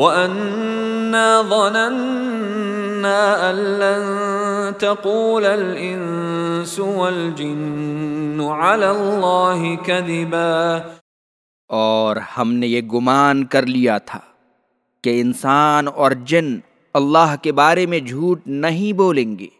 وَأَنَّا ظَنَنَّا أَن لَّن تَقُولَ الْإِنسُ وَالْجِنُّ عَلَى اللَّهِ كَذِبًا اور ہم نے یہ گمان کر لیا تھا کہ انسان اور جن اللہ کے بارے میں جھوٹ نہیں بولیں گے۔